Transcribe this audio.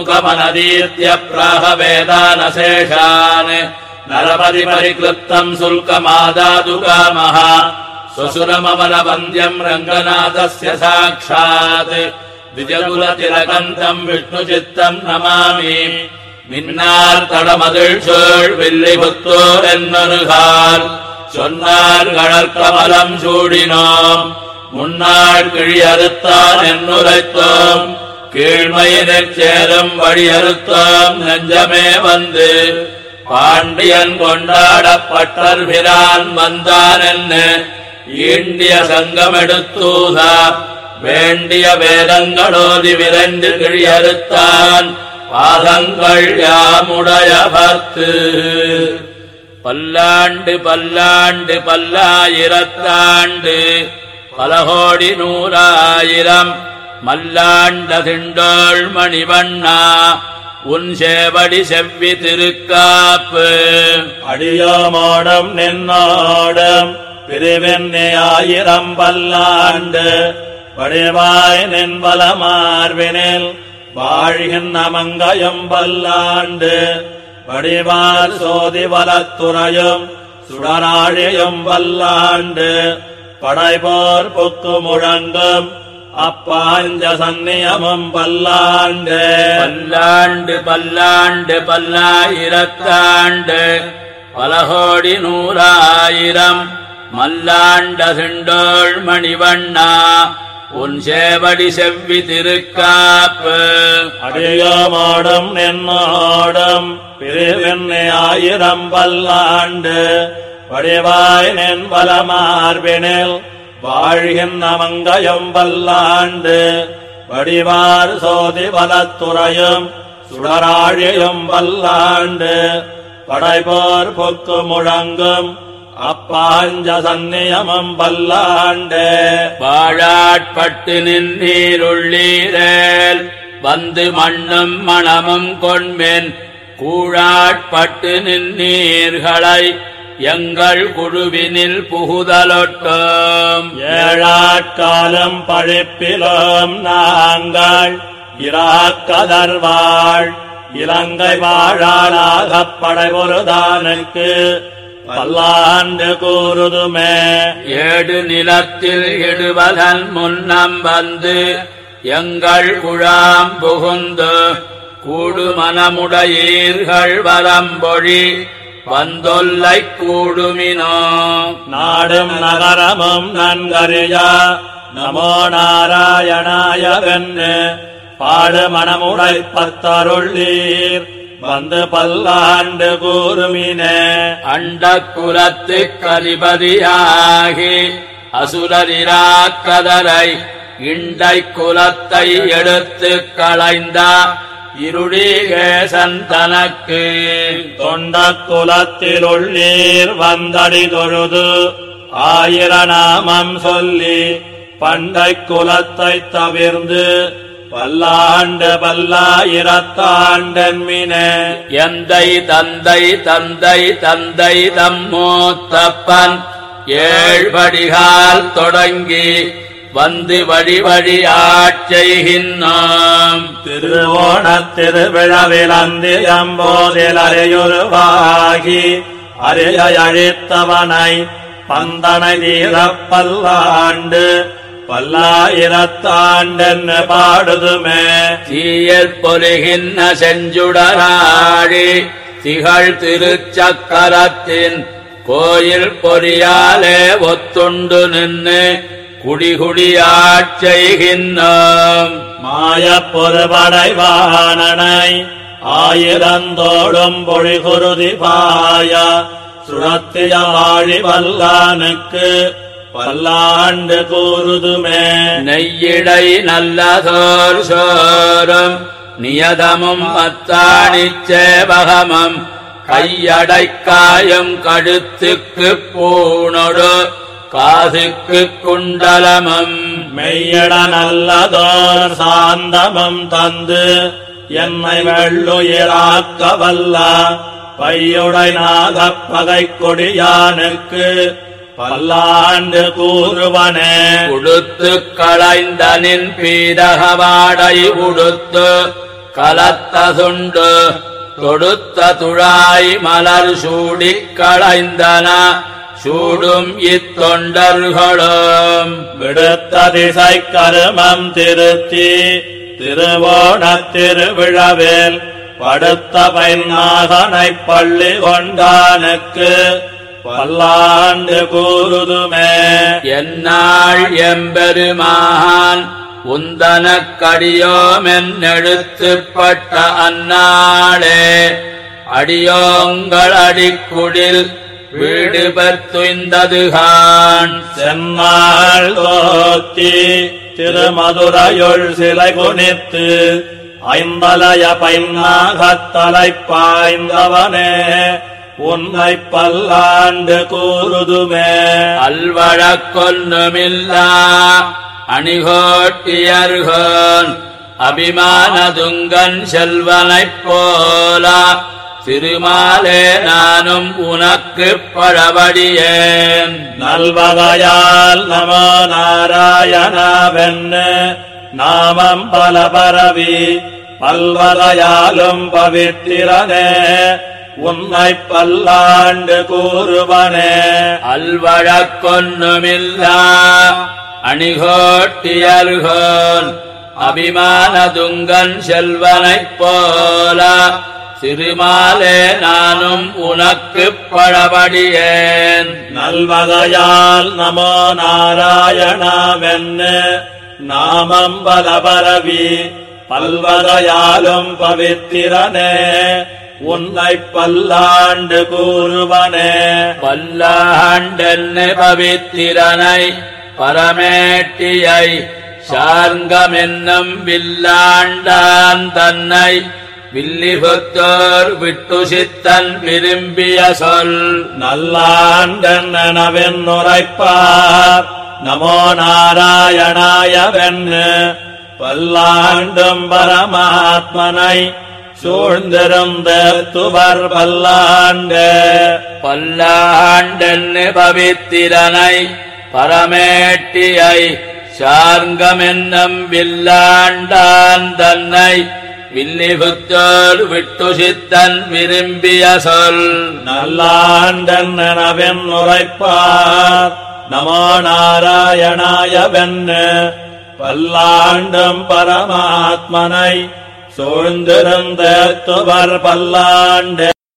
मुखमनदीत्य प्राह वेदानशेषान् नरपति परिक्लृप्तम् शुल्कमादातु कामः स्वसुरममलवन्द्यम् रङ्गनाथस्य साक्षात् द्विजकुलतिलकन्तम् विष्णुचित्तम् नमामि மின்னார் சூழ் வில்லி புத்தோர் என்னருகால் சொன்னார் கழற்கமலம் சூடினோம் முன்னாள் கிழி அறுத்தான் என்னுரைத்தோம் கீழ்மையினர் சேரும் வழியறுத்தோம் நெஞ்சமே வந்து. பாண்டியன் கொண்டாடப்பட்டர் பிரான் வந்தான் என்ன ஈண்டிய சங்கம் எடுத்தூதா வேண்டிய வேதங்களோதி விரைந்து கிழியறுத்தான். பாதங்கள் யாமுடைய பத்து பல்லாண்டு பல்லாண்டு பல்லாயிரத்தாண்டு. பலகோடி நூறாயிரம் மல்லாண்ட திண்டோள் மணிவண்ணா உன் சேவடி செவ்வி திருக்காப்பு. அடியாமாடம் நின்னாடம் பிரிவெண்ணே ஆயிரம் பல்லாண்டு. வடிவாய் நின்பல மார்பினில் வாழ்கின்ற மங்கயம் பல்லாண்டு. வடிவார் சோதி வலத்துறையும் சுடராழியும் பல்லாண்டு. படைபோர் புக்கு முழங்கும் அப்பாஞ்ச சந்நியமும் பல்லாண்டு. பல்லாண்டு பல்லாண்டு பல்லாயிரத்தாண்டு. பலகோடி நூறாயிரம். மல்லாண்ட திண்டோள் மணிவண்ணா உன் சேவடி செவ்வி திருக்காப்பு. அடியோமோடும் நின்னோடும் பிரிவெண்ணே ஆயிரம் பல்லாண்டு. வடிவாய் நின்பல மார்பினில் வாழ்கின்ற மங்கயம் வல்லாண்டு வடிவார் சோதி வலத்துறையும் சுடராழியும் வல்லாண்டு படைபோர் பொக்கு முழங்கும் அப்பாஞ்ச சந்நியமம் வல்லாண்டு. வாழாட்பட்டு நின்றீருள்ளீரேல் வந்து மண்ணும் மணமும் கொண்மென் கூழாட்பட்டு நின்றீர்களை எங்கள் குழுவினில் புகுதலொட்டும். ஏழாட்காலம் பழிப்பிலும் நாங்கள் இராக்கதர்வாள். இலங்கை வாழாளாகப் படைபொருதானுக்கு பல்லாண்டு கூறுதுமே. ஏடு நிலத்தில் இடுவதன் முன்னம் வந்து எங்கள் குழாம் புகுந்து கூடு மனமுடையீர்கள் வரம்பொழி வந்தொல்லை கூடுமினோ. நாடும் நகரமும் நன்கறியா. நமோ நாராயணாய வென்று பாடு மனமுடை பத்தருள்ளீர் வந்து பல்லாண்டு கூறுமினே. அண்ட குலத்து கதிபதியாகி அசுரரிராக்கதரை இண்டை குலத்தை எடுத்து களைந்த. இருளீகேசன் தனக்கு தொண்ட குலத்தில் உள்ளீர் வந்தடி தொழுது ஆயிரநாமம் சொல்லி பண்டை குலத்தை தவிர்ந்து பல்லாண்டு பல்லாயிரத்தாண்டன்மின எந்தை தந்தை தந்தை தந்தை தம்மூத்தப்பன் ஏழ்படிகால் தொடங்கி வந்து வழி வழி ஆட்செய்கின்றோம் திருவோணத் திருவிழவிலந்து எம்போதில் அறையுருவாகி அறைய அழித்தவனை பந்தனை தீரப் பல்லாண்டு பல்லாயிரத்தாண்டென்னு பாடுதுமே. தீயல் பொலிகின்ற செஞ்சுடராடி திகழ் திருச்சக்கரத்தின் கோயில் பொறியாலே ஒத்துண்டு நின்று குடிகுடியாட்செய்கின்றோம் மாயப் பொறுபடைவானனை ஆயிரந்தோடும் பொழிகுருதி பாய சுழத்திய வாழி வல்லானுக்கு பல்லாண்டு கூறுதுமே. நெய்யிடை நல்லதோர் சோறும் நியதமும் அத்தாணிச் சேவகமும் கையடைக்காயும் கழுத்துக்கு பூணொடு காதுக்கு குண்டலமம் மெய்யட நல்லதோர் சாந்தமம் தந்து என்னை வெள்ளுயிராக்க வல்ல. பையுடை நாகப்பகை கொடியானுக்கு பல்லாண்டு கூறுவனே. உடுத்து களைந்தனின் பீடகவாடை உடுத்து கலத்த சுண்டு தொடுத்த துழாய் மலர் சூடிக் களைந்தன. சூடும் இத்தொண்டர்களும் விடுத்ததிசை கருமம் திருத்தி திருவோணத் திருவிழாவில் படுத்த பைநாகனை பள்ளி கொண்டானுக்கு பல்லாண்டு கூறுதுமே. என்னாள் எம்பெருமான் உந்தனக்கடியோமென்னெழுத்துப்பட்ட அந்நாளே அடியோங்கள் அடிக்குடில் வீடு பெற்றுந்ததுகான் தோத்தி திருமதுரையுள் சிலை குனித்து ஐம்பலய பைநாகத்தலை பாய்ந்தவனே உன்னை பல்லாண்டு கூறுதுமே. அல்வழக்கொன்னுமில்லா அணிகோட்டியர்கோன் அபிமானதுங்கன் செல்வனைப் போல திருமாலே நானும் உனக்குப் பழபடியேன் நல்வகையால் நமோ நாராயணவென்னு நாமம் பல பரவி பல்வகையாலும் பவித்திரனே உன்னை பல்லாண்டு கூறுவனே. அல்வழக்கொன்னுமில்லா அணிகோட்டியர்கோன் அபிமானதுங்கன் செல்வனைப் போல திருமாலே நானும் உனக்குப் பழபடியேன். நல்வகையால் நமோ நாராயணவென்னு நாமம் பல பரவி பல்வகையாலும் பவித்திரனே உன்னை பல்லாண்டு கூறுவனே. பல்லாண்டென்னு பவித்திரனை பரமேட்டியை சார்ங்கமென்னும் வில்லாண்டான் தன்னை வில்லிபுத்தோர் விட்டு சித்தன் விரும்பிய சொல் நல்லாண்டனவென் உரைப்பார் நமோ நாராயணாயவென்னு பல்லாண்டும் பரமாத்மனை சூழ்ந்திருந்த துவர் பல்லாண்டு பல்லாண்டென்னு பவித்திரனை பரமேட்டியை சார்ங்கமென்னும் வில்லாண்டான் தன்னை வில்லிபுத்தோர் விட்டுசித்தன் விரும்பிய சொல். நல்லாண்டனவென் உரைப்பார். நமோ நாராயணாயவென்னு பல்லாண்டும் பரமாத்மனை சூழ்ந்திருந்த துவர் பல்லாண்டு.